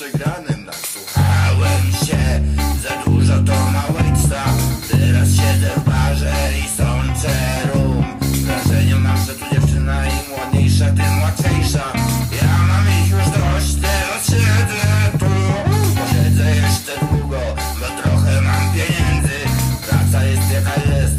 przegranym Nasłuchałem się, za dużo to małeństwa Teraz siedzę w barze i sączę rum. Wrażenie mam, że tu dziewczyna im ładniejsza, tym łatwiejsza Ja mam ich już dość, teraz siedzę tu. Posiedzę jeszcze długo, bo trochę mam pieniędzy. Praca jest jaka jest